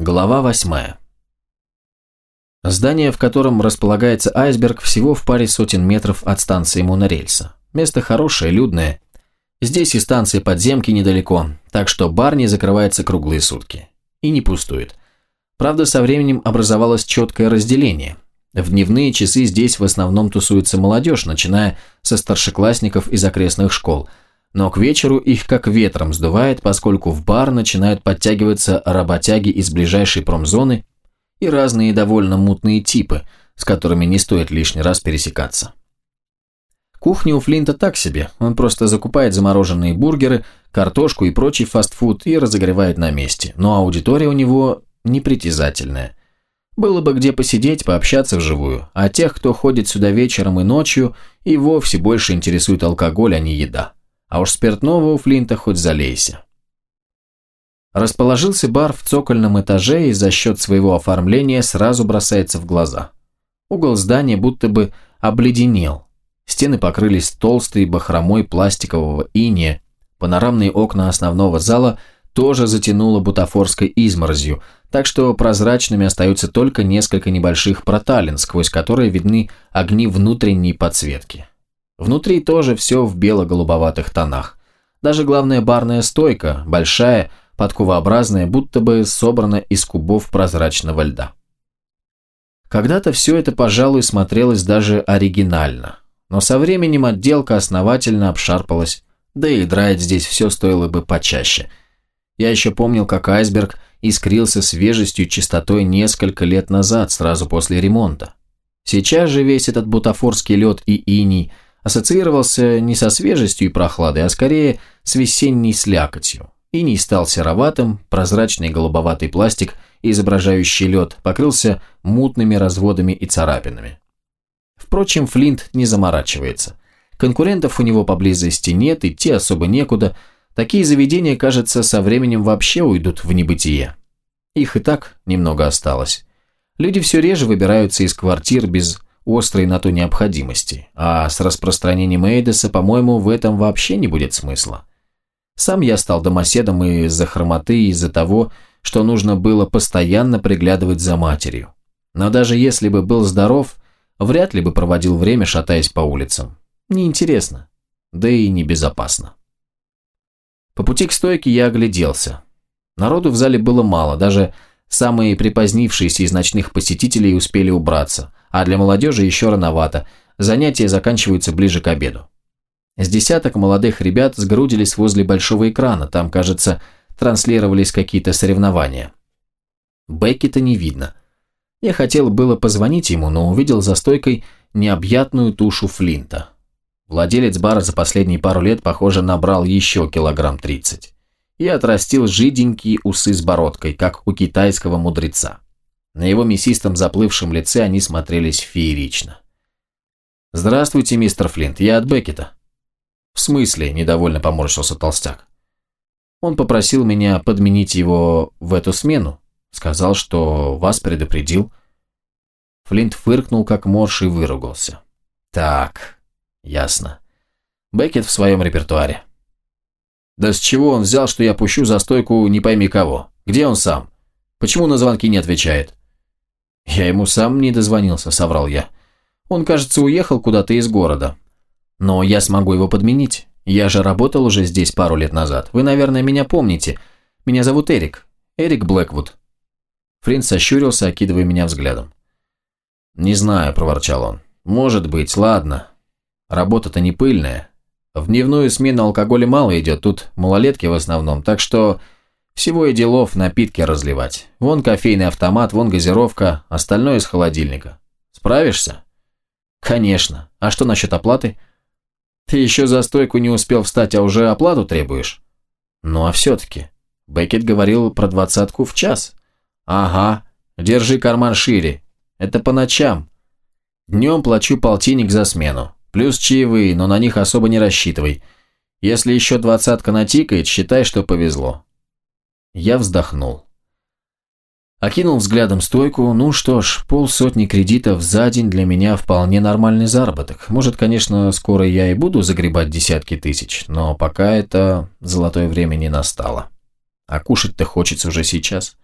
Глава восьмая. Здание, в котором располагается айсберг, всего в паре сотен метров от станции монорельса. Место хорошее, людное. Здесь и станция подземки недалеко, так что бар не закрывается круглые сутки. И не пустует. Правда, со временем образовалось четкое разделение. В дневные часы здесь в основном тусуется молодежь, начиная со старшеклассников из окрестных школ – но к вечеру их как ветром сдувает, поскольку в бар начинают подтягиваться работяги из ближайшей промзоны и разные довольно мутные типы, с которыми не стоит лишний раз пересекаться. Кухня у Флинта так себе, он просто закупает замороженные бургеры, картошку и прочий фастфуд и разогревает на месте, но аудитория у него непритязательная. Было бы где посидеть, пообщаться вживую, а тех, кто ходит сюда вечером и ночью, и вовсе больше интересует алкоголь, а не еда а уж спиртного у Флинта хоть залейся. Расположился бар в цокольном этаже и за счет своего оформления сразу бросается в глаза. Угол здания будто бы обледенел. Стены покрылись толстой бахромой пластикового иния, панорамные окна основного зала тоже затянуло бутафорской изморозью, так что прозрачными остаются только несколько небольших проталин, сквозь которые видны огни внутренней подсветки. Внутри тоже все в бело-голубоватых тонах. Даже главная барная стойка, большая, подковообразная, будто бы собрана из кубов прозрачного льда. Когда-то все это, пожалуй, смотрелось даже оригинально. Но со временем отделка основательно обшарпалась, да и драть здесь все стоило бы почаще. Я еще помнил, как айсберг искрился свежестью и чистотой несколько лет назад, сразу после ремонта. Сейчас же весь этот бутафорский лед и иней – ассоциировался не со свежестью и прохладой, а скорее с весенней слякотью. И не стал сероватым, прозрачный голубоватый пластик, изображающий лед, покрылся мутными разводами и царапинами. Впрочем, Флинт не заморачивается. Конкурентов у него поблизости нет, идти особо некуда. Такие заведения, кажется, со временем вообще уйдут в небытие. Их и так немного осталось. Люди все реже выбираются из квартир без острой на то необходимости, а с распространением Эйдеса, по-моему, в этом вообще не будет смысла. Сам я стал домоседом из-за хромоты, из-за того, что нужно было постоянно приглядывать за матерью. Но даже если бы был здоров, вряд ли бы проводил время, шатаясь по улицам. Неинтересно, да и небезопасно. По пути к стойке я огляделся. Народу в зале было мало, даже самые припозднившиеся из ночных посетителей успели убраться – а для молодежи еще рановато, занятия заканчиваются ближе к обеду. С десяток молодых ребят сгрудились возле большого экрана, там, кажется, транслировались какие-то соревнования. Беккета не видно. Я хотел было позвонить ему, но увидел за стойкой необъятную тушу Флинта. Владелец бара за последние пару лет, похоже, набрал еще килограмм тридцать. И отрастил жиденькие усы с бородкой, как у китайского мудреца. На его мясистом заплывшем лице они смотрелись феерично. «Здравствуйте, мистер Флинт, я от Беккета». «В смысле?» – недовольно поморщился толстяк. Он попросил меня подменить его в эту смену. Сказал, что вас предупредил. Флинт фыркнул, как морж, и выругался. «Так, ясно. Беккет в своем репертуаре». «Да с чего он взял, что я пущу за стойку не пойми кого? Где он сам? Почему на звонки не отвечает?» «Я ему сам не дозвонился», — соврал я. «Он, кажется, уехал куда-то из города. Но я смогу его подменить. Я же работал уже здесь пару лет назад. Вы, наверное, меня помните. Меня зовут Эрик. Эрик Блэквуд». Фринц сощурился, окидывая меня взглядом. «Не знаю», — проворчал он. «Может быть, ладно. Работа-то не пыльная. В дневную смену алкоголя мало идет, тут малолетки в основном, так что всего и делов напитки разливать. Вон кофейный автомат, вон газировка, остальное из холодильника. Справишься? Конечно. А что насчет оплаты? Ты еще за стойку не успел встать, а уже оплату требуешь? Ну а все-таки. Беккет говорил про двадцатку в час. Ага. Держи карман шире. Это по ночам. Днем плачу полтинник за смену. Плюс чаевые, но на них особо не рассчитывай. Если еще двадцатка натикает, считай, что повезло. Я вздохнул. Окинул взглядом стойку. Ну что ж, полсотни кредитов за день для меня вполне нормальный заработок. Может, конечно, скоро я и буду загребать десятки тысяч, но пока это золотое время не настало. А кушать-то хочется уже сейчас.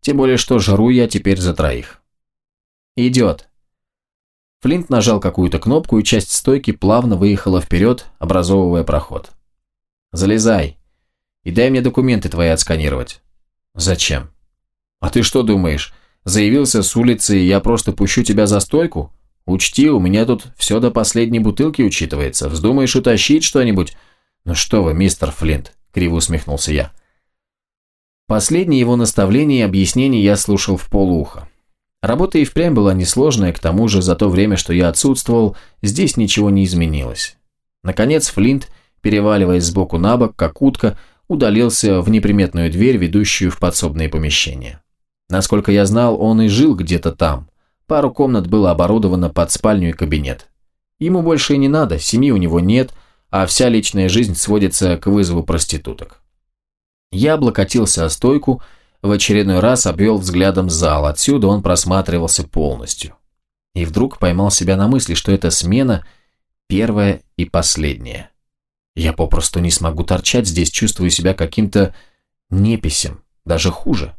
Тем более, что жру я теперь за троих. Идет. Флинт нажал какую-то кнопку, и часть стойки плавно выехала вперед, образовывая проход. «Залезай. И дай мне документы твои отсканировать». «Зачем?» «А ты что думаешь? Заявился с улицы, и я просто пущу тебя за стойку? Учти, у меня тут все до последней бутылки учитывается. Вздумаешь утащить что-нибудь?» «Ну что вы, мистер Флинт», – криво усмехнулся я. Последние его наставления и объяснения я слушал в полуха. Работа и впрямь была несложная, к тому же за то время, что я отсутствовал, здесь ничего не изменилось. Наконец Флинт, переваливаясь сбоку на бок, как утка, удалился в неприметную дверь, ведущую в подсобные помещения. Насколько я знал, он и жил где-то там. Пару комнат было оборудовано под спальню и кабинет. Ему больше и не надо, семьи у него нет, а вся личная жизнь сводится к вызову проституток. Я облокотился о стойку, в очередной раз обвел взглядом зал, отсюда он просматривался полностью. И вдруг поймал себя на мысли, что эта смена первая и последняя. Я попросту не смогу торчать здесь, чувствую себя каким-то неписем, даже хуже.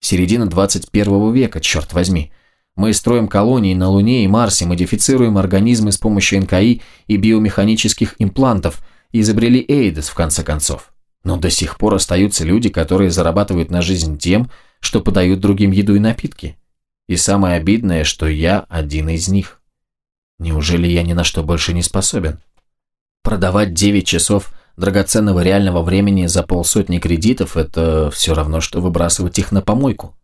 Середина 21 века, черт возьми. Мы строим колонии на Луне и Марсе, модифицируем организмы с помощью НКИ и биомеханических имплантов, изобрели Эйдес в конце концов. Но до сих пор остаются люди, которые зарабатывают на жизнь тем, что подают другим еду и напитки. И самое обидное, что я один из них. Неужели я ни на что больше не способен? Продавать 9 часов драгоценного реального времени за полсотни кредитов – это все равно, что выбрасывать их на помойку.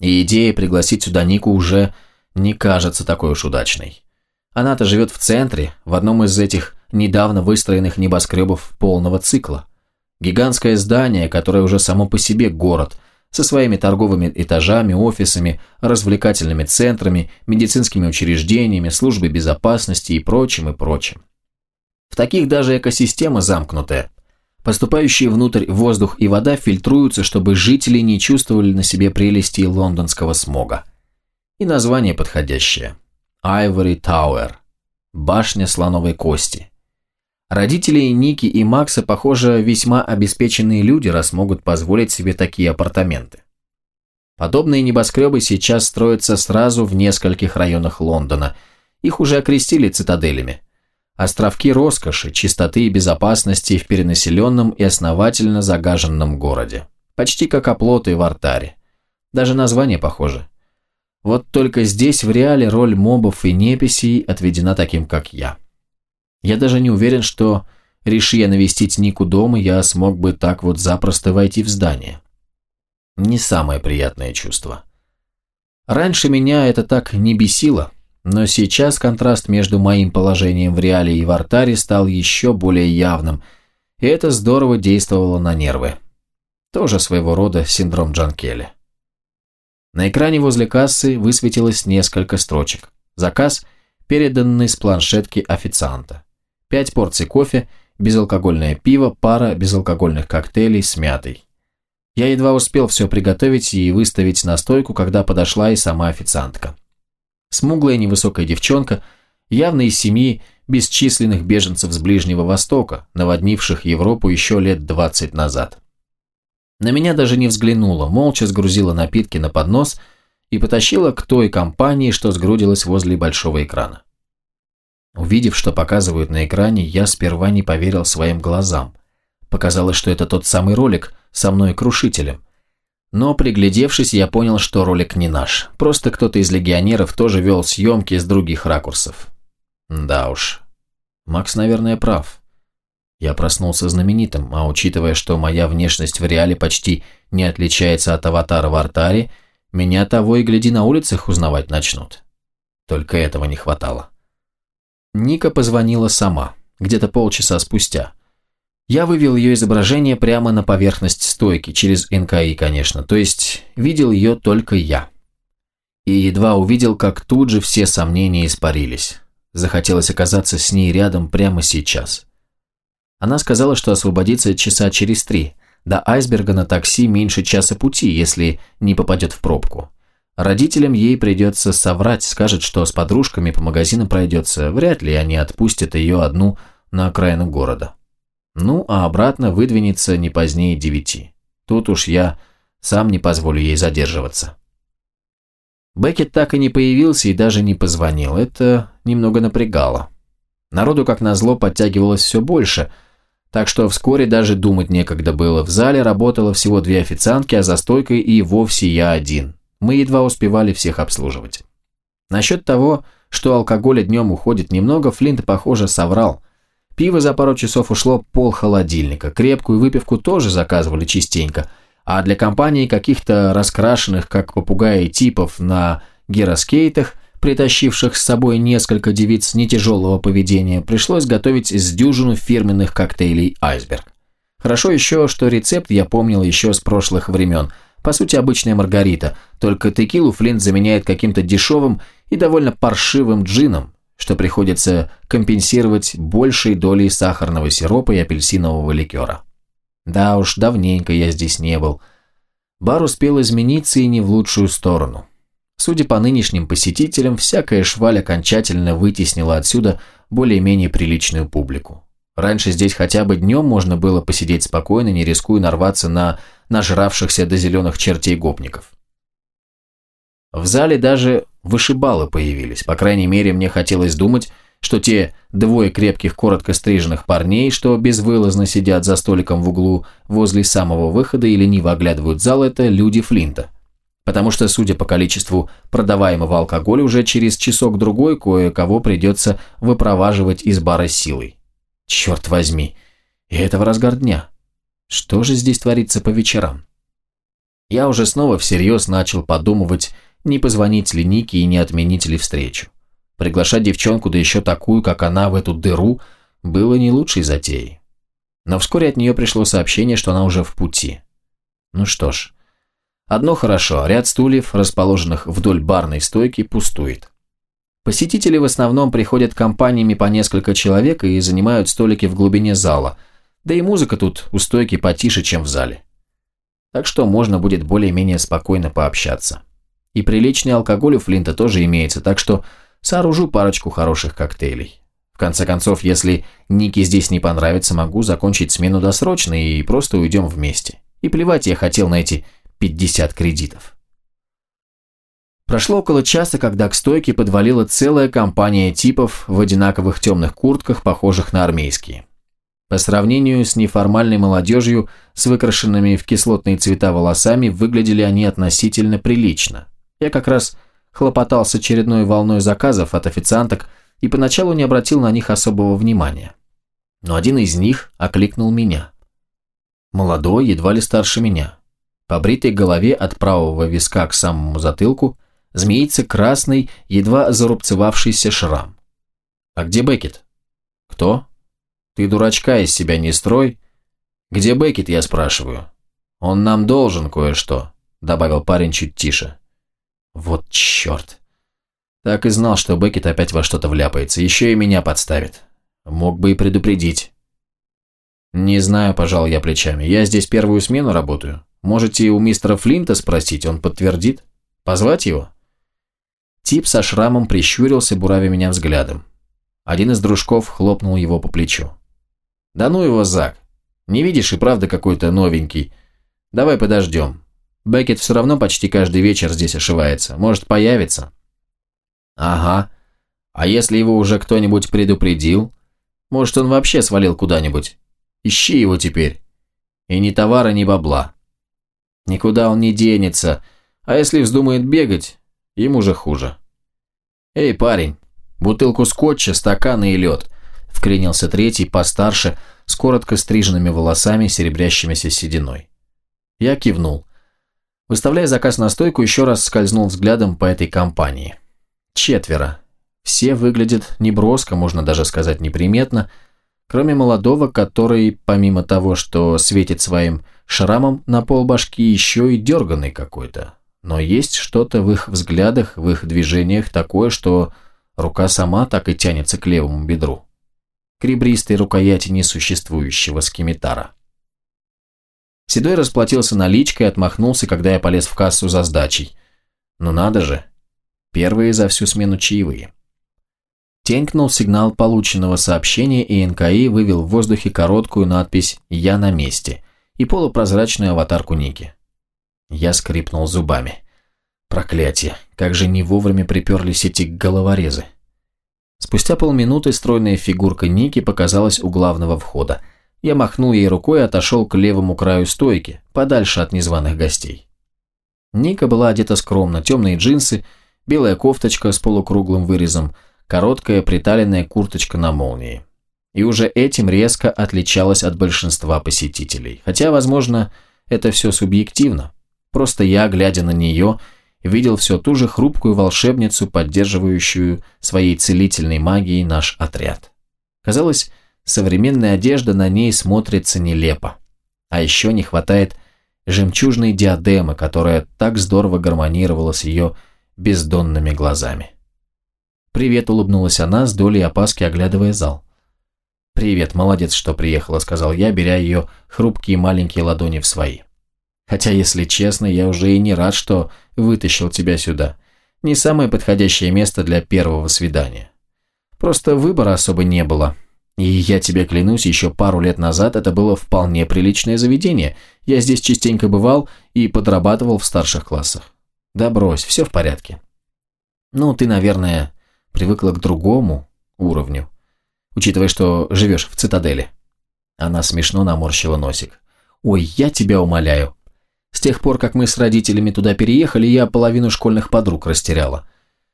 И идея пригласить сюда Нику уже не кажется такой уж удачной. Она-то живет в центре, в одном из этих недавно выстроенных небоскребов полного цикла. Гигантское здание, которое уже само по себе город, со своими торговыми этажами, офисами, развлекательными центрами, медицинскими учреждениями, службой безопасности и прочим, и прочим. В таких даже экосистема замкнутая. Поступающие внутрь воздух и вода фильтруются, чтобы жители не чувствовали на себе прелести лондонского смога. И название подходящее. Ivory Tower. Башня слоновой кости. Родители Ники и Макса, похоже, весьма обеспеченные люди, раз могут позволить себе такие апартаменты. Подобные небоскребы сейчас строятся сразу в нескольких районах Лондона. Их уже окрестили цитаделями. Островки роскоши, чистоты и безопасности в перенаселенном и основательно загаженном городе. Почти как оплоты в артаре. Даже название похоже. Вот только здесь в реале роль мобов и неписей отведена таким, как я. Я даже не уверен, что, реши я навестить Нику дома, я смог бы так вот запросто войти в здание. Не самое приятное чувство. Раньше меня это так не бесило, но сейчас контраст между моим положением в реале и в артаре стал еще более явным, и это здорово действовало на нервы. Тоже своего рода синдром Джанкеля. На экране возле кассы высветилось несколько строчек. Заказ, переданный с планшетки официанта. Пять порций кофе, безалкогольное пиво, пара безалкогольных коктейлей с мятой. Я едва успел все приготовить и выставить на стойку, когда подошла и сама официантка. Смуглая невысокая девчонка, явно из семьи бесчисленных беженцев с Ближнего Востока, наводнивших Европу еще лет 20 назад. На меня даже не взглянула, молча сгрузила напитки на поднос и потащила к той компании, что сгрудилась возле большого экрана. Увидев, что показывают на экране, я сперва не поверил своим глазам. Показалось, что это тот самый ролик со мной крушителем. Но приглядевшись, я понял, что ролик не наш. Просто кто-то из легионеров тоже вел съемки с других ракурсов. Да уж. Макс, наверное, прав. Я проснулся знаменитым, а учитывая, что моя внешность в реале почти не отличается от аватара в артаре, меня того и гляди на улицах узнавать начнут. Только этого не хватало. Ника позвонила сама, где-то полчаса спустя. Я вывел ее изображение прямо на поверхность стойки, через НКИ, конечно, то есть видел ее только я. И едва увидел, как тут же все сомнения испарились. Захотелось оказаться с ней рядом прямо сейчас. Она сказала, что освободится часа через три. До айсберга на такси меньше часа пути, если не попадет в пробку. Родителям ей придется соврать, скажет, что с подружками по магазинам пройдется. Вряд ли они отпустят ее одну на окраину города. Ну, а обратно выдвинется не позднее девяти. Тут уж я Сам не позволю ей задерживаться. Беккет так и не появился и даже не позвонил. Это немного напрягало. Народу, как назло, подтягивалось все больше, так что вскоре даже думать некогда было. В зале работало всего две официантки, а за стойкой и вовсе я один. Мы едва успевали всех обслуживать. Насчет того, что алкоголя днем уходит немного, Флинт, похоже, соврал. Пиво за пару часов ушло пол холодильника, крепкую выпивку тоже заказывали частенько, а для компании каких-то раскрашенных, как попугаи, типов на гироскейтах, притащивших с собой несколько девиц нетяжелого поведения, пришлось готовить с дюжину фирменных коктейлей «Айсберг». Хорошо еще, что рецепт я помнил еще с прошлых времен. По сути, обычная маргарита, только текилу Флинт заменяет каким-то дешевым и довольно паршивым джином, что приходится компенсировать большей долей сахарного сиропа и апельсинового ликера. Да уж, давненько я здесь не был. Бар успел измениться и не в лучшую сторону. Судя по нынешним посетителям, всякая шваль окончательно вытеснила отсюда более-менее приличную публику. Раньше здесь хотя бы днем можно было посидеть спокойно, не рискуя нарваться на нажравшихся до зеленых чертей гопников. В зале даже вышибалы появились, по крайней мере мне хотелось думать, что те двое крепких коротко стриженных парней, что безвылазно сидят за столиком в углу возле самого выхода и лениво оглядывают зал, это люди Флинта. Потому что, судя по количеству продаваемого алкоголя, уже через часок-другой кое-кого придется выпроваживать из бара силой. Черт возьми, и это в разгар дня. Что же здесь творится по вечерам? Я уже снова всерьез начал подумывать, не позвонить ли Нике и не отменить ли встречу. Приглашать девчонку, да еще такую, как она, в эту дыру, было не лучшей затеей. Но вскоре от нее пришло сообщение, что она уже в пути. Ну что ж, одно хорошо, ряд стульев, расположенных вдоль барной стойки, пустует. Посетители в основном приходят компаниями по несколько человек и занимают столики в глубине зала, да и музыка тут у стойки потише, чем в зале. Так что можно будет более-менее спокойно пообщаться. И приличный алкоголь у Флинта тоже имеется, так что сооружу парочку хороших коктейлей. В конце концов, если Нике здесь не понравится, могу закончить смену досрочно и просто уйдем вместе. И плевать я хотел на эти 50 кредитов. Прошло около часа, когда к стойке подвалила целая компания типов в одинаковых темных куртках, похожих на армейские. По сравнению с неформальной молодежью с выкрашенными в кислотные цвета волосами, выглядели они относительно прилично. Я как раз хлопотал с очередной волной заказов от официанток и поначалу не обратил на них особого внимания. Но один из них окликнул меня. Молодой, едва ли старше меня. По бритой голове от правого виска к самому затылку змеится красный, едва зарубцевавшийся шрам. «А где Беккет?» «Кто?» «Ты дурачка из себя не строй». «Где Беккет?» – я спрашиваю. «Он нам должен кое-что», – добавил парень чуть тише. Вот черт. Так и знал, что Беккет опять во что-то вляпается, еще и меня подставит. Мог бы и предупредить. Не знаю, пожал я плечами. Я здесь первую смену работаю. Можете у мистера Флинта спросить, он подтвердит. Позвать его? Тип со шрамом прищурился, буравя меня взглядом. Один из дружков хлопнул его по плечу. «Да ну его, Зак! Не видишь и правда какой-то новенький. Давай подождем. Беккет все равно почти каждый вечер здесь ошивается. Может, появится?» «Ага. А если его уже кто-нибудь предупредил? Может, он вообще свалил куда-нибудь? Ищи его теперь. И ни товара, ни бабла. Никуда он не денется. А если вздумает бегать, ему же хуже. Эй, парень, бутылку скотча, стаканы и лед. Вклинился третий, постарше, с коротко стриженными волосами, серебрящимися сединой. Я кивнул. Выставляя заказ на стойку, еще раз скользнул взглядом по этой компании. Четверо. Все выглядят неброско, можно даже сказать неприметно, кроме молодого, который, помимо того, что светит своим шрамом на пол башки, еще и дерганный какой-то. Но есть что-то в их взглядах, в их движениях такое, что рука сама так и тянется к левому бедру. К ребристой рукояти несуществующего скимитара. Седой расплатился наличкой и отмахнулся, когда я полез в кассу за сдачей. Ну надо же. Первые за всю смену чаевые. Тенькнул сигнал полученного сообщения, и НКИ вывел в воздухе короткую надпись «Я на месте» и полупрозрачную аватарку Ники. Я скрипнул зубами. Проклятие, как же не вовремя приперлись эти головорезы. Спустя полминуты стройная фигурка Ники показалась у главного входа. Я махнул ей рукой и отошел к левому краю стойки, подальше от незваных гостей. Ника была одета скромно, темные джинсы, белая кофточка с полукруглым вырезом, короткая приталенная курточка на молнии. И уже этим резко отличалась от большинства посетителей. Хотя, возможно, это все субъективно. Просто я, глядя на нее, видел все ту же хрупкую волшебницу, поддерживающую своей целительной магией наш отряд. Казалось, современная одежда на ней смотрится нелепо. А еще не хватает жемчужной диадемы, которая так здорово гармонировала с ее бездонными глазами. «Привет», — улыбнулась она, с долей опаски оглядывая зал. «Привет, молодец, что приехала», — сказал я, беря ее хрупкие маленькие ладони в свои. «Хотя, если честно, я уже и не рад, что вытащил тебя сюда. Не самое подходящее место для первого свидания. Просто выбора особо не было. И я тебе клянусь, еще пару лет назад это было вполне приличное заведение. Я здесь частенько бывал и подрабатывал в старших классах. Да брось, все в порядке. Ну, ты, наверное, привыкла к другому уровню, учитывая, что живешь в цитадели. Она смешно наморщила носик. Ой, я тебя умоляю. С тех пор, как мы с родителями туда переехали, я половину школьных подруг растеряла.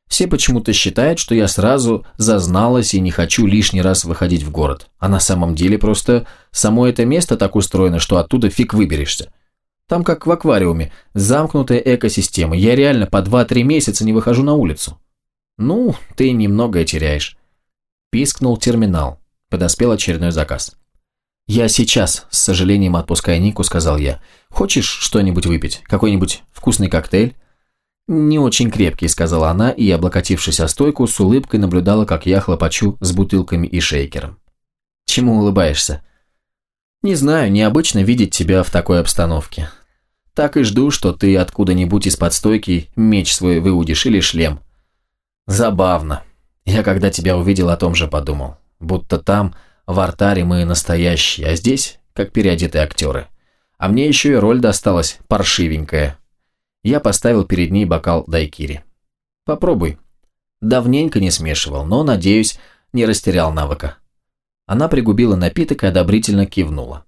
Все почему-то считают, что я сразу зазналась и не хочу лишний раз выходить в город. А на самом деле просто само это место так устроено, что оттуда фиг выберешься. Там как в аквариуме, замкнутая экосистема. Я реально по 2-3 месяца не выхожу на улицу. Ну, ты немногое теряешь. Пискнул терминал. Подоспел очередной заказ. «Я сейчас», – с сожалением отпуская Нику, сказал я. «Хочешь что-нибудь выпить? Какой-нибудь вкусный коктейль?» «Не очень крепкий», – сказала она, и, облокотившись о стойку, с улыбкой наблюдала, как я хлопочу с бутылками и шейкером. «Чему улыбаешься?» «Не знаю, необычно видеть тебя в такой обстановке. Так и жду, что ты откуда-нибудь из-под стойки меч свой выудишь или шлем. Забавно. Я когда тебя увидел, о том же подумал. Будто там, в артаре, мы настоящие, а здесь, как переодетые актеры. А мне еще и роль досталась паршивенькая. Я поставил перед ней бокал дайкири. Попробуй. Давненько не смешивал, но, надеюсь, не растерял навыка. Она пригубила напиток и одобрительно кивнула.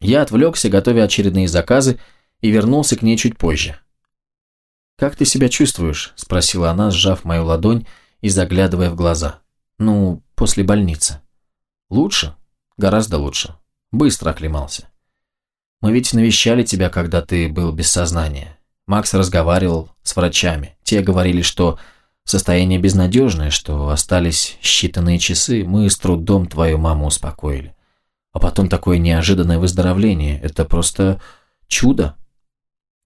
Я отвлекся, готовя очередные заказы, и вернулся к ней чуть позже. «Как ты себя чувствуешь?» – спросила она, сжав мою ладонь и заглядывая в глаза. «Ну, после больницы». «Лучше? Гораздо лучше. Быстро оклемался. Мы ведь навещали тебя, когда ты был без сознания. Макс разговаривал с врачами. Те говорили, что состояние безнадежное, что остались считанные часы. Мы с трудом твою маму успокоили. А потом такое неожиданное выздоровление. Это просто чудо».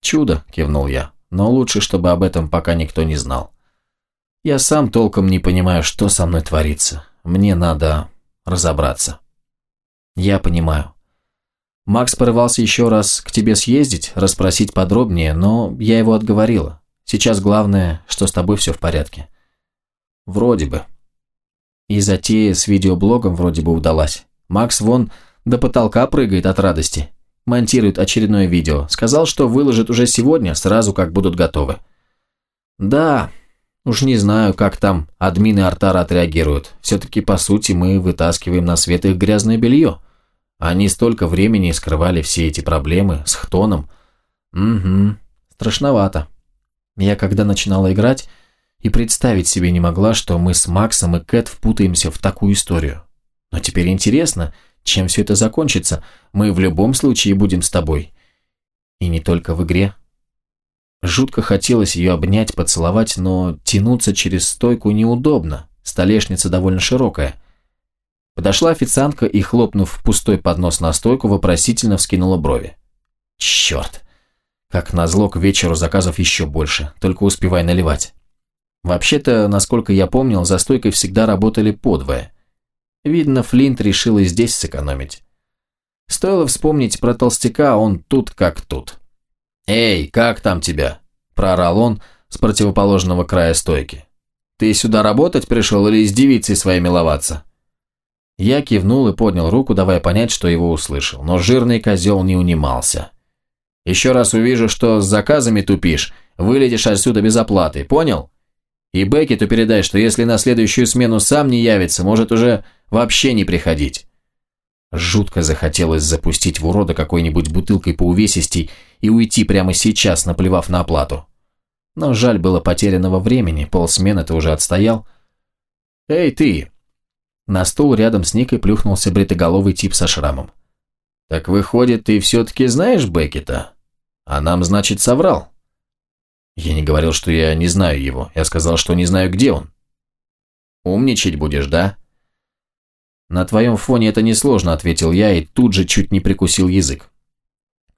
«Чудо», – кивнул я но лучше, чтобы об этом пока никто не знал. Я сам толком не понимаю, что со мной творится. Мне надо разобраться. Я понимаю. Макс порывался еще раз к тебе съездить, расспросить подробнее, но я его отговорила. Сейчас главное, что с тобой все в порядке. Вроде бы. И затея с видеоблогом вроде бы удалась. Макс вон до потолка прыгает от радости монтирует очередное видео. Сказал, что выложит уже сегодня, сразу как будут готовы. Да, уж не знаю, как там админы Артара отреагируют. Все-таки, по сути, мы вытаскиваем на свет их грязное белье. Они столько времени скрывали все эти проблемы с Хтоном. Угу, страшновато. Я когда начинала играть, и представить себе не могла, что мы с Максом и Кэт впутаемся в такую историю. Но теперь интересно – чем все это закончится. Мы в любом случае будем с тобой. И не только в игре. Жутко хотелось ее обнять, поцеловать, но тянуться через стойку неудобно. Столешница довольно широкая. Подошла официантка и, хлопнув пустой поднос на стойку, вопросительно вскинула брови. Черт! Как назло, к вечеру заказов еще больше, только успевай наливать. Вообще-то, насколько я помнил, за стойкой всегда работали подвое. Видно, Флинт решил и здесь сэкономить. Стоило вспомнить про толстяка, он тут как тут. «Эй, как там тебя?» – проорал он с противоположного края стойки. «Ты сюда работать пришел или с девицей своей миловаться?» Я кивнул и поднял руку, давая понять, что его услышал, но жирный козел не унимался. Еще раз увижу, что с заказами тупишь, вылетишь отсюда без оплаты, понял? И Беккету передай, что если на следующую смену сам не явится, может уже вообще не приходить. Жутко захотелось запустить в урода какой-нибудь бутылкой по увесистей и уйти прямо сейчас, наплевав на оплату. Но жаль было потерянного времени, полсмены-то уже отстоял. «Эй, ты!» На стул рядом с Никой плюхнулся бритоголовый тип со шрамом. «Так выходит, ты все-таки знаешь Беккета? А нам, значит, соврал?» Я не говорил, что я не знаю его. Я сказал, что не знаю, где он. «Умничать будешь, да?» «На твоем фоне это несложно», — ответил я и тут же чуть не прикусил язык.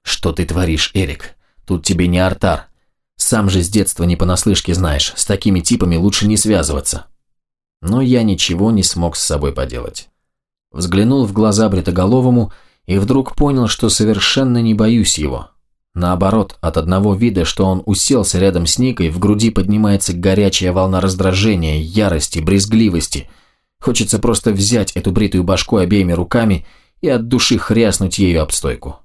«Что ты творишь, Эрик? Тут тебе не артар. Сам же с детства не понаслышке знаешь, с такими типами лучше не связываться». Но я ничего не смог с собой поделать. Взглянул в глаза Бритоголовому и вдруг понял, что совершенно не боюсь его. Наоборот, от одного вида, что он уселся рядом с Никой, в груди поднимается горячая волна раздражения, ярости, брезгливости – Хочется просто взять эту бритую башку обеими руками и от души хряснуть ею об стойку.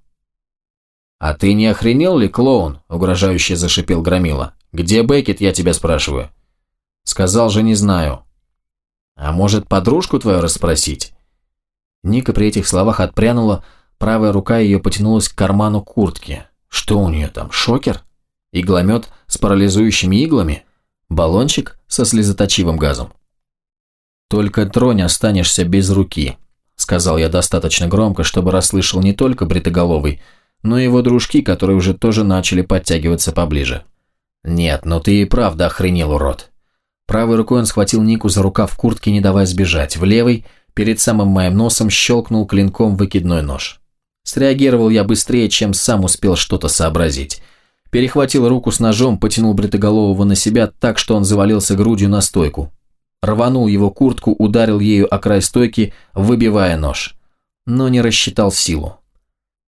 «А ты не охренел ли, клоун?» – угрожающе зашипел Громила. «Где Бекет, я тебя спрашиваю?» «Сказал же, не знаю». «А может, подружку твою расспросить?» Ника при этих словах отпрянула, правая рука ее потянулась к карману куртки. Что у нее там, шокер? Игломет с парализующими иглами? Баллончик со слезоточивым газом? «Только тронь, останешься без руки», – сказал я достаточно громко, чтобы расслышал не только Бритоголовый, но и его дружки, которые уже тоже начали подтягиваться поближе. «Нет, ну ты и правда охренел, урод». Правой рукой он схватил Нику за рукав куртки, не давая сбежать. В левой, перед самым моим носом, щелкнул клинком выкидной нож. Среагировал я быстрее, чем сам успел что-то сообразить. Перехватил руку с ножом, потянул Бритоголового на себя так, что он завалился грудью на стойку рванул его куртку, ударил ею о край стойки, выбивая нож. Но не рассчитал силу.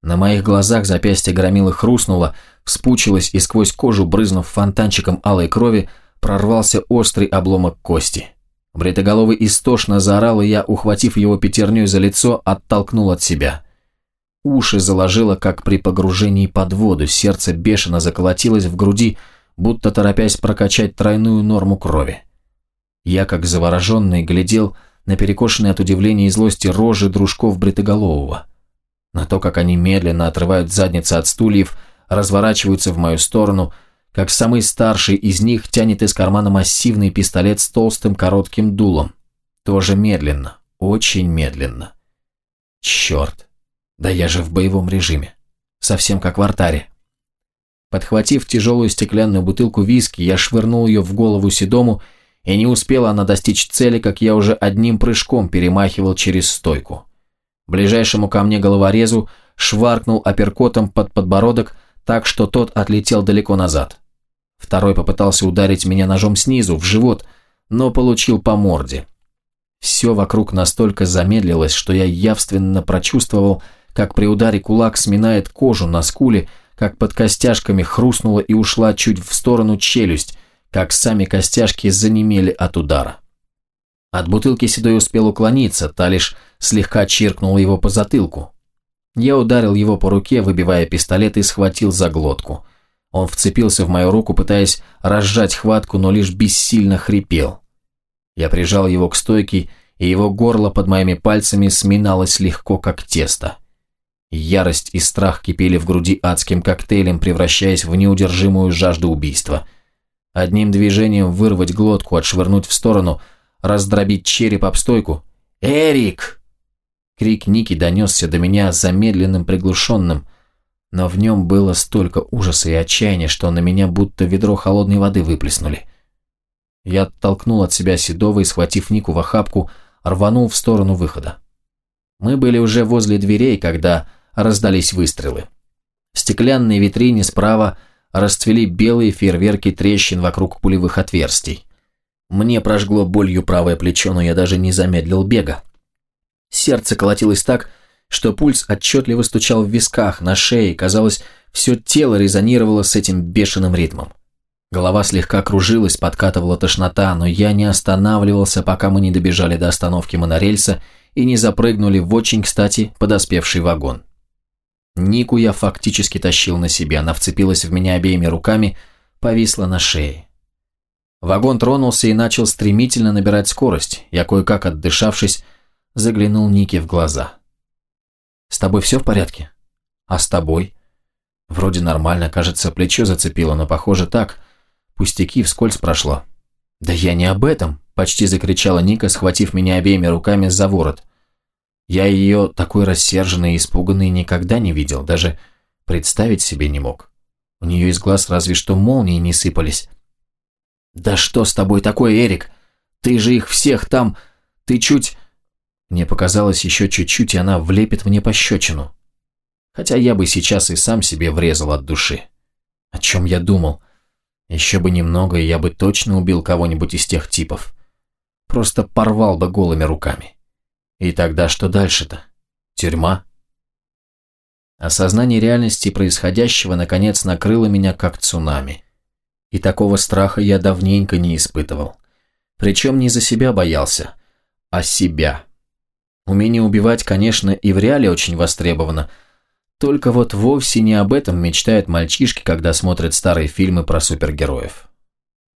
На моих глазах запястье громилы хрустнуло, вспучилось и сквозь кожу, брызнув фонтанчиком алой крови, прорвался острый обломок кости. Бритоголовый истошно заорал, и я, ухватив его пятерней за лицо, оттолкнул от себя. Уши заложило, как при погружении под воду, сердце бешено заколотилось в груди, будто торопясь прокачать тройную норму крови. Я, как завороженный, глядел на перекошенные от удивления и злости рожи дружков Бритоголового. На то, как они медленно отрывают задницы от стульев, разворачиваются в мою сторону, как самый старший из них тянет из кармана массивный пистолет с толстым коротким дулом. Тоже медленно, очень медленно. Черт, да я же в боевом режиме. Совсем как в артаре. Подхватив тяжелую стеклянную бутылку виски, я швырнул ее в голову Седому и не успела она достичь цели, как я уже одним прыжком перемахивал через стойку. Ближайшему ко мне головорезу шваркнул апперкотом под подбородок, так что тот отлетел далеко назад. Второй попытался ударить меня ножом снизу, в живот, но получил по морде. Все вокруг настолько замедлилось, что я явственно прочувствовал, как при ударе кулак сминает кожу на скуле, как под костяшками хрустнула и ушла чуть в сторону челюсть, как сами костяшки занемели от удара. От бутылки Седой успел уклониться, та лишь слегка чиркнула его по затылку. Я ударил его по руке, выбивая пистолет и схватил за глотку. Он вцепился в мою руку, пытаясь разжать хватку, но лишь бессильно хрипел. Я прижал его к стойке, и его горло под моими пальцами сминалось легко, как тесто. Ярость и страх кипели в груди адским коктейлем, превращаясь в неудержимую жажду убийства – Одним движением вырвать глотку, отшвырнуть в сторону, раздробить череп об стойку. «Эрик!» Крик Ники донесся до меня замедленным, приглушенным, но в нем было столько ужаса и отчаяния, что на меня будто ведро холодной воды выплеснули. Я оттолкнул от себя Седова и, схватив Нику в охапку, рванул в сторону выхода. Мы были уже возле дверей, когда раздались выстрелы. В стеклянной витрине справа расцвели белые фейерверки трещин вокруг пулевых отверстий. Мне прожгло болью правое плечо, но я даже не замедлил бега. Сердце колотилось так, что пульс отчетливо стучал в висках, на шее, казалось, все тело резонировало с этим бешеным ритмом. Голова слегка кружилась, подкатывала тошнота, но я не останавливался, пока мы не добежали до остановки монорельса и не запрыгнули в очень, кстати, подоспевший вагон. Нику я фактически тащил на себе, она вцепилась в меня обеими руками, повисла на шее. Вагон тронулся и начал стремительно набирать скорость. Я кое-как отдышавшись, заглянул Нике в глаза. «С тобой все в порядке?» «А с тобой?» «Вроде нормально, кажется, плечо зацепило, но похоже так. Пустяки вскользь прошло». «Да я не об этом!» – почти закричала Ника, схватив меня обеими руками за ворот. Я ее такой рассерженной и испуганной никогда не видел, даже представить себе не мог. У нее из глаз разве что молнии не сыпались. «Да что с тобой такое, Эрик? Ты же их всех там... Ты чуть...» Мне показалось еще чуть-чуть, и она влепит мне пощечину. Хотя я бы сейчас и сам себе врезал от души. О чем я думал? Еще бы немного, и я бы точно убил кого-нибудь из тех типов. Просто порвал бы голыми руками. И тогда что дальше-то? Тюрьма? Осознание реальности происходящего наконец накрыло меня как цунами. И такого страха я давненько не испытывал. Причем не за себя боялся, а себя. Умение убивать, конечно, и в реале очень востребовано, только вот вовсе не об этом мечтают мальчишки, когда смотрят старые фильмы про супергероев.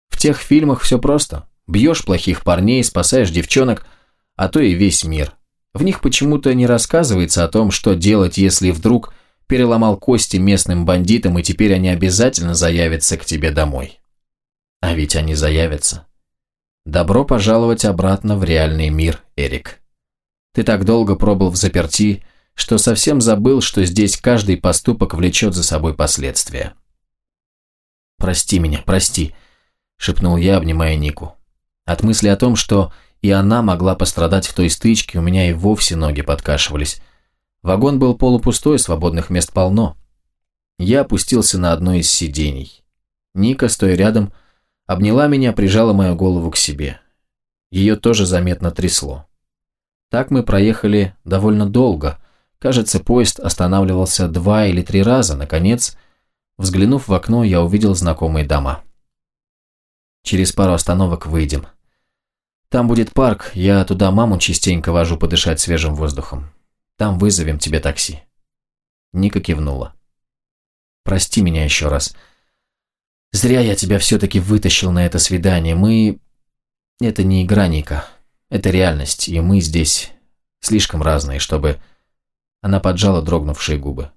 В тех фильмах все просто. Бьешь плохих парней, спасаешь девчонок – а то и весь мир. В них почему-то не рассказывается о том, что делать, если вдруг переломал кости местным бандитам, и теперь они обязательно заявятся к тебе домой. А ведь они заявятся. Добро пожаловать обратно в реальный мир, Эрик. Ты так долго пробыл в заперти, что совсем забыл, что здесь каждый поступок влечет за собой последствия. «Прости меня, прости», – шепнул я, обнимая Нику. От мысли о том, что и она могла пострадать в той стычке, у меня и вовсе ноги подкашивались. Вагон был полупустой, свободных мест полно. Я опустился на одно из сидений. Ника, стоя рядом, обняла меня, прижала мою голову к себе. Ее тоже заметно трясло. Так мы проехали довольно долго. Кажется, поезд останавливался два или три раза. Наконец, взглянув в окно, я увидел знакомые дома. Через пару остановок выйдем. Там будет парк, я туда маму частенько вожу подышать свежим воздухом. Там вызовем тебе такси». Ника кивнула. «Прости меня еще раз. Зря я тебя все-таки вытащил на это свидание. Мы... Это не игра, Ника. Это реальность, и мы здесь слишком разные, чтобы...» Она поджала дрогнувшие губы.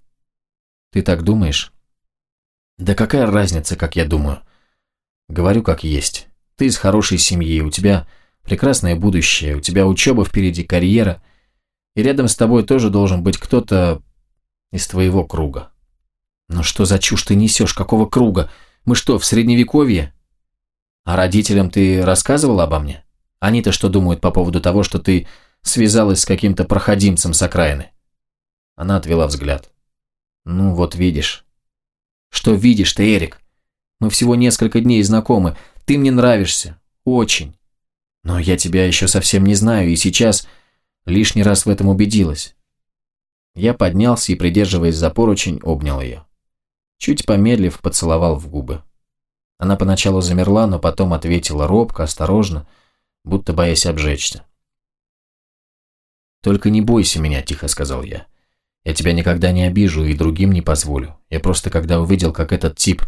«Ты так думаешь?» «Да какая разница, как я думаю?» «Говорю, как есть. Ты из хорошей семьи, у тебя прекрасное будущее, у тебя учеба впереди, карьера, и рядом с тобой тоже должен быть кто-то из твоего круга. Но что за чушь ты несешь? Какого круга? Мы что, в средневековье? А родителям ты рассказывал обо мне? Они-то что думают по поводу того, что ты связалась с каким-то проходимцем с окраины? Она отвела взгляд. Ну вот видишь. Что видишь ты, Эрик? Мы всего несколько дней знакомы. Ты мне нравишься. Очень. Но я тебя еще совсем не знаю, и сейчас лишний раз в этом убедилась. Я поднялся и, придерживаясь за поручень, обнял ее. Чуть помедлив, поцеловал в губы. Она поначалу замерла, но потом ответила робко, осторожно, будто боясь обжечься. «Только не бойся меня», – тихо сказал я. «Я тебя никогда не обижу и другим не позволю. Я просто, когда увидел, как этот тип...»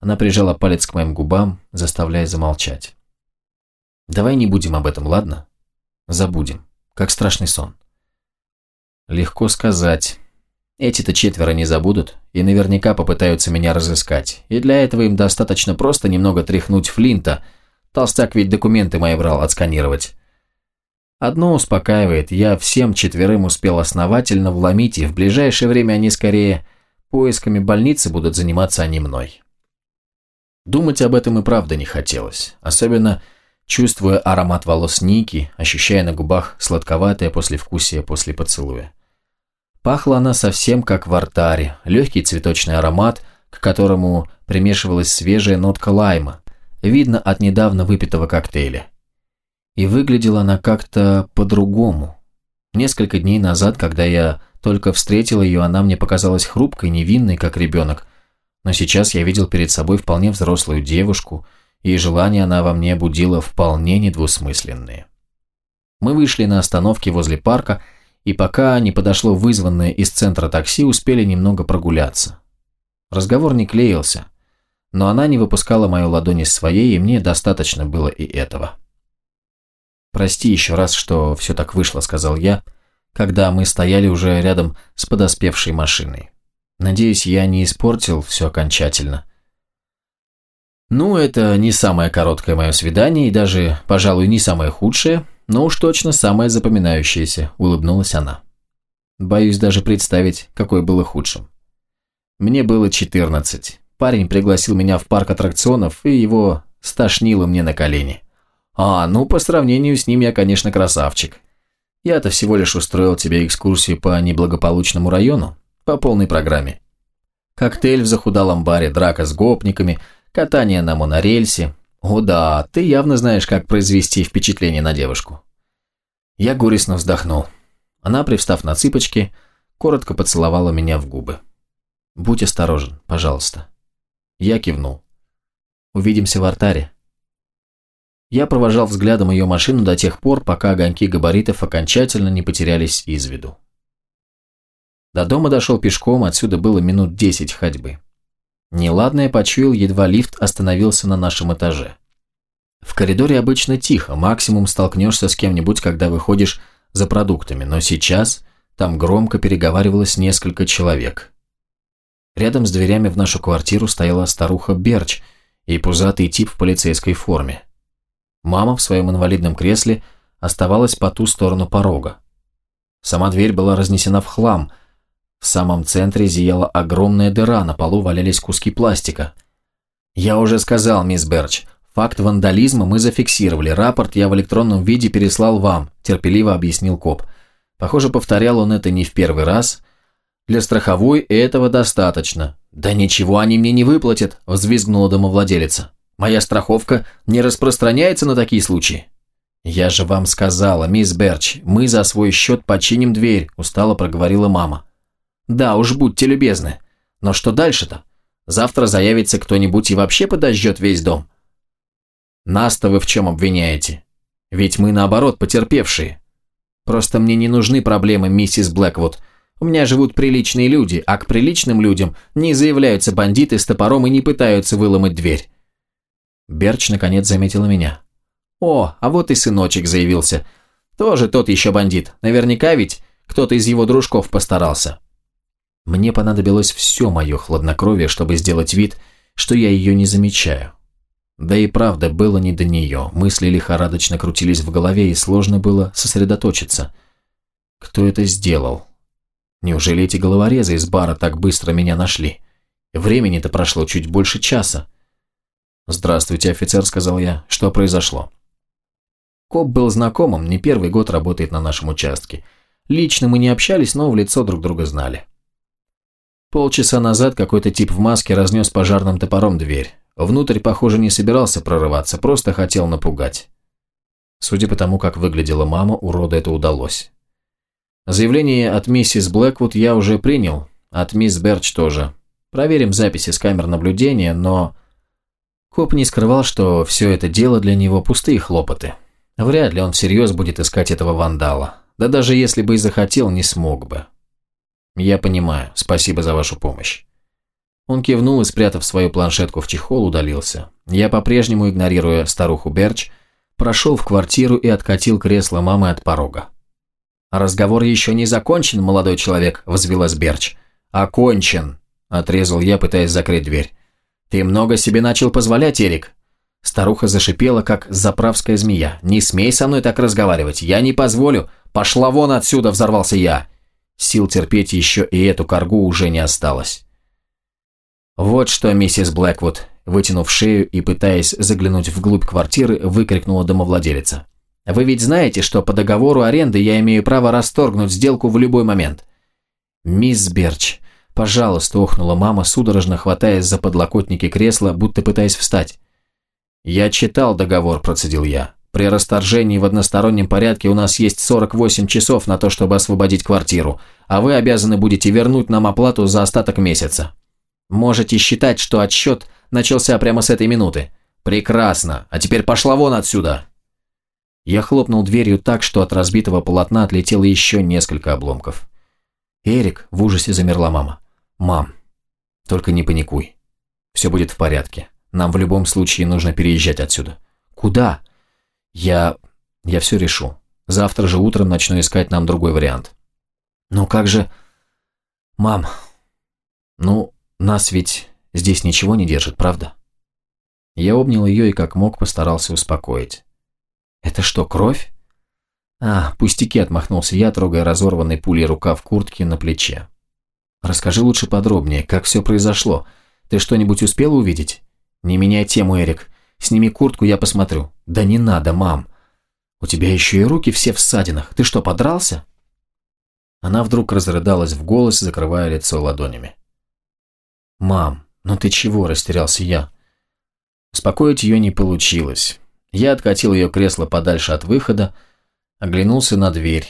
Она прижала палец к моим губам, заставляя замолчать. Давай не будем об этом, ладно? Забудем. Как страшный сон. Легко сказать. Эти-то четверо не забудут и наверняка попытаются меня разыскать. И для этого им достаточно просто немного тряхнуть Флинта. Толстяк ведь документы мои брал отсканировать. Одно успокаивает, я всем четверым успел основательно вломить, и в ближайшее время они скорее поисками больницы будут заниматься, а не мной. Думать об этом и правда не хотелось. Особенно чувствуя аромат волос Ники, ощущая на губах сладковатое послевкусие после поцелуя. Пахла она совсем как в артаре, легкий цветочный аромат, к которому примешивалась свежая нотка лайма, видно от недавно выпитого коктейля. И выглядела она как-то по-другому. Несколько дней назад, когда я только встретил ее, она мне показалась хрупкой, невинной, как ребенок, но сейчас я видел перед собой вполне взрослую девушку – и желания она во мне будила вполне недвусмысленные. Мы вышли на остановке возле парка, и пока не подошло вызванное из центра такси, успели немного прогуляться. Разговор не клеился, но она не выпускала мою ладонь из своей, и мне достаточно было и этого. «Прости еще раз, что все так вышло», — сказал я, когда мы стояли уже рядом с подоспевшей машиной. «Надеюсь, я не испортил все окончательно». «Ну, это не самое короткое мое свидание и даже, пожалуй, не самое худшее, но уж точно самое запоминающееся», – улыбнулась она. Боюсь даже представить, какое было худшим. Мне было 14. Парень пригласил меня в парк аттракционов, и его стошнило мне на колени. А, ну, по сравнению с ним я, конечно, красавчик. Я-то всего лишь устроил тебе экскурсию по неблагополучному району, по полной программе. Коктейль в захудалом баре, драка с гопниками – катание на монорельсе. О да, ты явно знаешь, как произвести впечатление на девушку. Я горестно вздохнул. Она, привстав на цыпочки, коротко поцеловала меня в губы. «Будь осторожен, пожалуйста». Я кивнул. «Увидимся в артаре». Я провожал взглядом ее машину до тех пор, пока огоньки габаритов окончательно не потерялись из виду. До дома дошел пешком, отсюда было минут десять ходьбы. Неладное почуял, едва лифт остановился на нашем этаже. В коридоре обычно тихо, максимум столкнешься с кем-нибудь, когда выходишь за продуктами, но сейчас там громко переговаривалось несколько человек. Рядом с дверями в нашу квартиру стояла старуха Берч и пузатый тип в полицейской форме. Мама в своем инвалидном кресле оставалась по ту сторону порога. Сама дверь была разнесена в хлам – в самом центре зияла огромная дыра, на полу валялись куски пластика. «Я уже сказал, мисс Берч, факт вандализма мы зафиксировали, рапорт я в электронном виде переслал вам», терпеливо объяснил коп. Похоже, повторял он это не в первый раз. «Для страховой этого достаточно». «Да ничего они мне не выплатят», – взвизгнула домовладелица. «Моя страховка не распространяется на такие случаи». «Я же вам сказала, мисс Берч, мы за свой счет починим дверь», – устало проговорила мама. Да уж, будьте любезны. Но что дальше-то? Завтра заявится кто-нибудь и вообще подожжет весь дом. Нас-то вы в чем обвиняете? Ведь мы, наоборот, потерпевшие. Просто мне не нужны проблемы, миссис Блэквуд. У меня живут приличные люди, а к приличным людям не заявляются бандиты с топором и не пытаются выломать дверь. Берч наконец заметила меня. «О, а вот и сыночек заявился. Тоже тот еще бандит. Наверняка ведь кто-то из его дружков постарался». Мне понадобилось все мое хладнокровие, чтобы сделать вид, что я ее не замечаю. Да и правда, было не до нее. Мысли лихорадочно крутились в голове, и сложно было сосредоточиться. Кто это сделал? Неужели эти головорезы из бара так быстро меня нашли? Времени-то прошло чуть больше часа. «Здравствуйте, офицер», — сказал я. «Что произошло?» Коп был знакомым, не первый год работает на нашем участке. Лично мы не общались, но в лицо друг друга знали. Полчаса назад какой-то тип в маске разнес пожарным топором дверь. Внутрь, похоже, не собирался прорываться, просто хотел напугать. Судя по тому, как выглядела мама, урода это удалось. Заявление от миссис Блэквуд я уже принял, от мисс Берч тоже. Проверим записи с камер наблюдения, но... Коп не скрывал, что все это дело для него пустые хлопоты. Вряд ли он всерьез будет искать этого вандала. Да даже если бы и захотел, не смог бы. «Я понимаю. Спасибо за вашу помощь». Он кивнул и, спрятав свою планшетку в чехол, удалился. Я, по-прежнему игнорируя старуху Берч, прошел в квартиру и откатил кресло мамы от порога. «Разговор еще не закончен, молодой человек», – возвелась Берч. «Окончен», – отрезал я, пытаясь закрыть дверь. «Ты много себе начал позволять, Эрик?» Старуха зашипела, как заправская змея. «Не смей со мной так разговаривать, я не позволю. Пошла вон отсюда!» – взорвался я. Сил терпеть еще и эту коргу уже не осталось. «Вот что, миссис Блэквуд», вытянув шею и пытаясь заглянуть вглубь квартиры, выкрикнула домовладелица. «Вы ведь знаете, что по договору аренды я имею право расторгнуть сделку в любой момент?» «Мисс Берч, пожалуйста», – охнула мама, судорожно хватаясь за подлокотники кресла, будто пытаясь встать. «Я читал договор», – процедил я. При расторжении в одностороннем порядке у нас есть 48 часов на то, чтобы освободить квартиру, а вы обязаны будете вернуть нам оплату за остаток месяца. Можете считать, что отсчет начался прямо с этой минуты. Прекрасно. А теперь пошла вон отсюда. Я хлопнул дверью так, что от разбитого полотна отлетело еще несколько обломков. «Эрик!» – в ужасе замерла мама. «Мам, только не паникуй. Все будет в порядке. Нам в любом случае нужно переезжать отсюда». «Куда?» «Я... я все решу. Завтра же утром начну искать нам другой вариант». «Ну как же...» «Мам, ну, нас ведь здесь ничего не держит, правда?» Я обнял ее и как мог постарался успокоить. «Это что, кровь?» «А, пустяки», — отмахнулся я, трогая разорванный пулей рукав куртки на плече. «Расскажи лучше подробнее, как все произошло. Ты что-нибудь успела увидеть?» «Не меняй тему, Эрик. Сними куртку, я посмотрю». «Да не надо, мам. У тебя еще и руки все в ссадинах. Ты что, подрался?» Она вдруг разрыдалась в голос, закрывая лицо ладонями. «Мам, ну ты чего?» – растерялся я. Успокоить ее не получилось. Я откатил ее кресло подальше от выхода, оглянулся на дверь.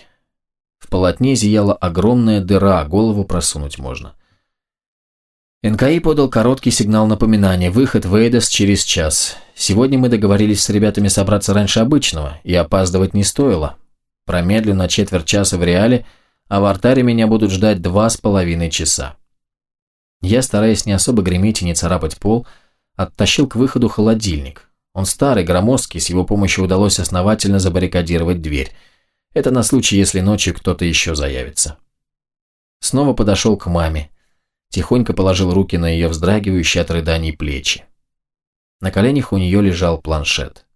В полотне зияла огромная дыра, голову просунуть можно. НКИ подал короткий сигнал напоминания. Выход в через час. Сегодня мы договорились с ребятами собраться раньше обычного, и опаздывать не стоило. Промедлю на четверть часа в реале, а в артаре меня будут ждать два с половиной часа. Я, стараясь не особо греметь и не царапать пол, оттащил к выходу холодильник. Он старый, громоздкий, с его помощью удалось основательно забаррикадировать дверь. Это на случай, если ночью кто-то еще заявится. Снова подошел к маме. Тихонько положил руки на ее вздрагивающие от рыданий плечи. На коленях у нее лежал планшет.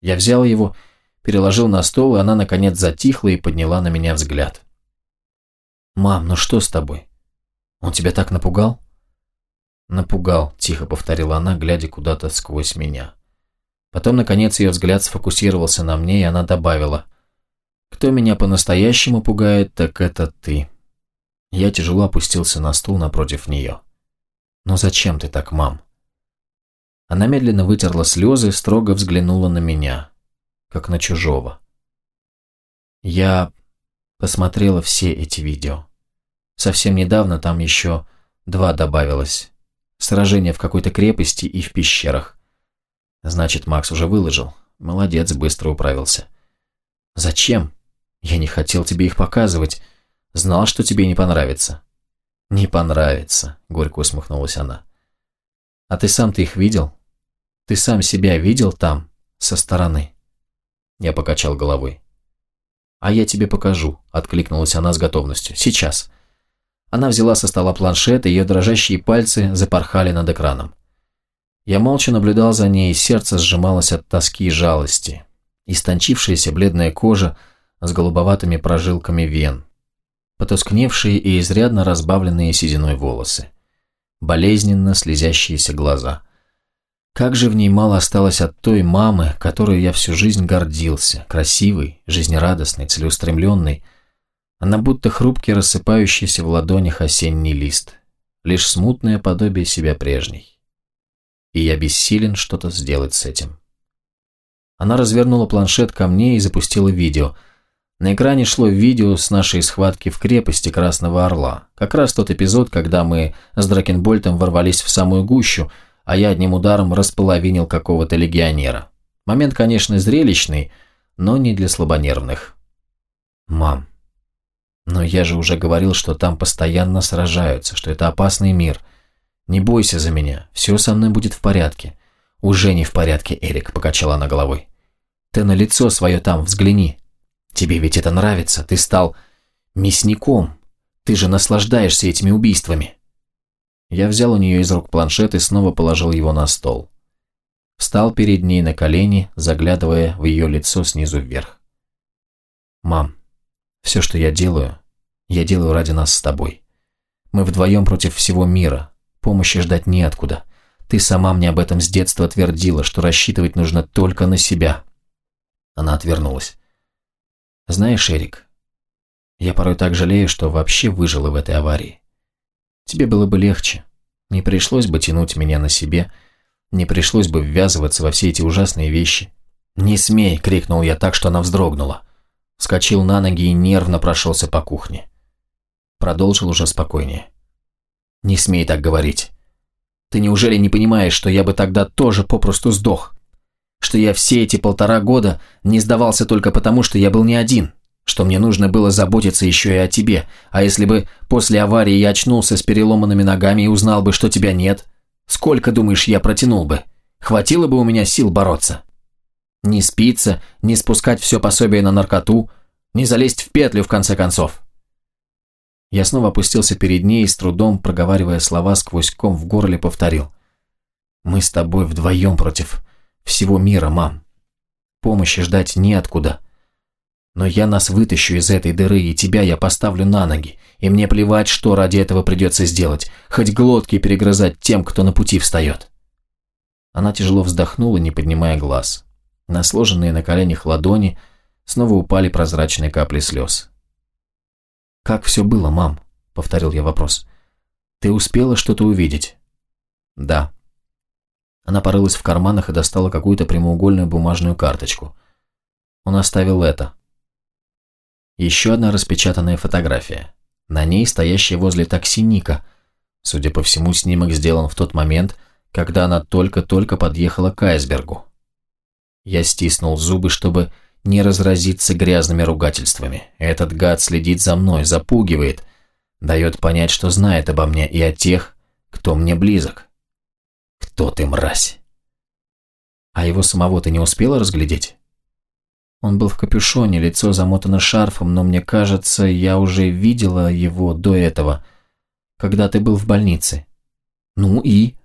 Я взял его, переложил на стол, и она, наконец, затихла и подняла на меня взгляд. «Мам, ну что с тобой? Он тебя так напугал?» «Напугал», – тихо повторила она, глядя куда-то сквозь меня. Потом, наконец, ее взгляд сфокусировался на мне, и она добавила. «Кто меня по-настоящему пугает, так это ты». Я тяжело опустился на стул напротив нее. «Но зачем ты так, мам?» Она медленно вытерла слезы, строго взглянула на меня, как на чужого. Я посмотрела все эти видео. Совсем недавно там еще два добавилось. Сражение в какой-то крепости и в пещерах. Значит, Макс уже выложил. Молодец, быстро управился. Зачем? Я не хотел тебе их показывать. Знал, что тебе не понравится. Не понравится, горько усмехнулась она. А ты сам-то их видел? Ты сам себя видел там, со стороны? Я покачал головой. «А я тебе покажу», – откликнулась она с готовностью. «Сейчас». Она взяла со стола планшет, и ее дрожащие пальцы запорхали над экраном. Я молча наблюдал за ней, сердце сжималось от тоски и жалости. Истончившаяся бледная кожа с голубоватыми прожилками вен. Потускневшие и изрядно разбавленные сединой волосы. Болезненно слезящиеся глаза. Как же в ней мало осталось от той мамы, которой я всю жизнь гордился, красивой, жизнерадостной, целеустремленной, она будто хрупкий рассыпающийся в ладонях осенний лист, лишь смутное подобие себя прежней. И я бессилен что-то сделать с этим. Она развернула планшет ко мне и запустила видео. На экране шло видео с нашей схватки в крепости Красного Орла. Как раз тот эпизод, когда мы с Дракенбольтом ворвались в самую гущу, а я одним ударом располовинил какого-то легионера. Момент, конечно, зрелищный, но не для слабонервных. «Мам, но я же уже говорил, что там постоянно сражаются, что это опасный мир. Не бойся за меня, все со мной будет в порядке. Уже не в порядке, Эрик, покачала она головой. Ты на лицо свое там взгляни. Тебе ведь это нравится, ты стал мясником. Ты же наслаждаешься этими убийствами. Я взял у нее из рук планшет и снова положил его на стол. Встал перед ней на колени, заглядывая в ее лицо снизу вверх. «Мам, все, что я делаю, я делаю ради нас с тобой. Мы вдвоем против всего мира. Помощи ждать неоткуда. Ты сама мне об этом с детства твердила, что рассчитывать нужно только на себя. Она отвернулась. Знаешь, Эрик, я порой так жалею, что вообще выжила в этой аварии. Тебе было бы легче. Не пришлось бы тянуть меня на себе, не пришлось бы ввязываться во все эти ужасные вещи. «Не смей!» – крикнул я так, что она вздрогнула. Вскочил на ноги и нервно прошелся по кухне. Продолжил уже спокойнее. «Не смей так говорить. Ты неужели не понимаешь, что я бы тогда тоже попросту сдох? Что я все эти полтора года не сдавался только потому, что я был не один, что мне нужно было заботиться еще и о тебе, а если бы после аварии я очнулся с переломанными ногами и узнал бы, что тебя нет, сколько, думаешь, я протянул бы? Хватило бы у меня сил бороться? Не спиться, не спускать все пособие на наркоту, не залезть в петлю, в конце концов. Я снова опустился перед ней и с трудом, проговаривая слова сквозь ком в горле, повторил. «Мы с тобой вдвоем против всего мира, мам. Помощи ждать неоткуда. Но я нас вытащу из этой дыры, и тебя я поставлю на ноги, и мне плевать, что ради этого придется сделать, хоть глотки перегрызать тем, кто на пути встает». Она тяжело вздохнула, не поднимая глаз. На сложенные на коленях ладони снова упали прозрачные капли слез. «Как все было, мам?» – повторил я вопрос. «Ты успела что-то увидеть?» «Да». Она порылась в карманах и достала какую-то прямоугольную бумажную карточку. Он оставил это. Еще одна распечатанная фотография. На ней стоящая возле такси Ника. Судя по всему, снимок сделан в тот момент, когда она только-только подъехала к айсбергу. Я стиснул зубы, чтобы не разразиться грязными ругательствами. Этот гад следит за мной, запугивает, дает понять, что знает обо мне и о тех, кто мне близок. Кто ты, мразь? А его самого ты не успела разглядеть? Он был в капюшоне, лицо замотано шарфом, но мне кажется, я уже видела его до этого, когда ты был в больнице. Ну и?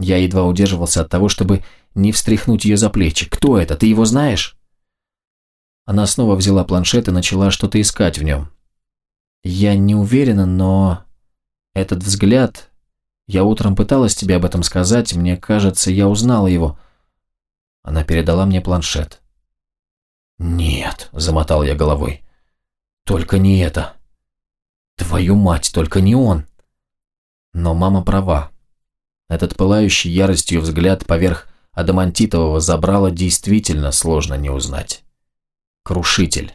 Я едва удерживался от того, чтобы не встряхнуть ее за плечи. Кто это? Ты его знаешь? Она снова взяла планшет и начала что-то искать в нем. «Я не уверена, но... Этот взгляд... Я утром пыталась тебе об этом сказать, мне кажется, я узнала его». Она передала мне планшет. «Нет», — замотал я головой. «Только не это. Твою мать, только не он». Но мама права. Этот пылающий яростью взгляд поверх адамантитового забрала действительно сложно не узнать. Крушитель.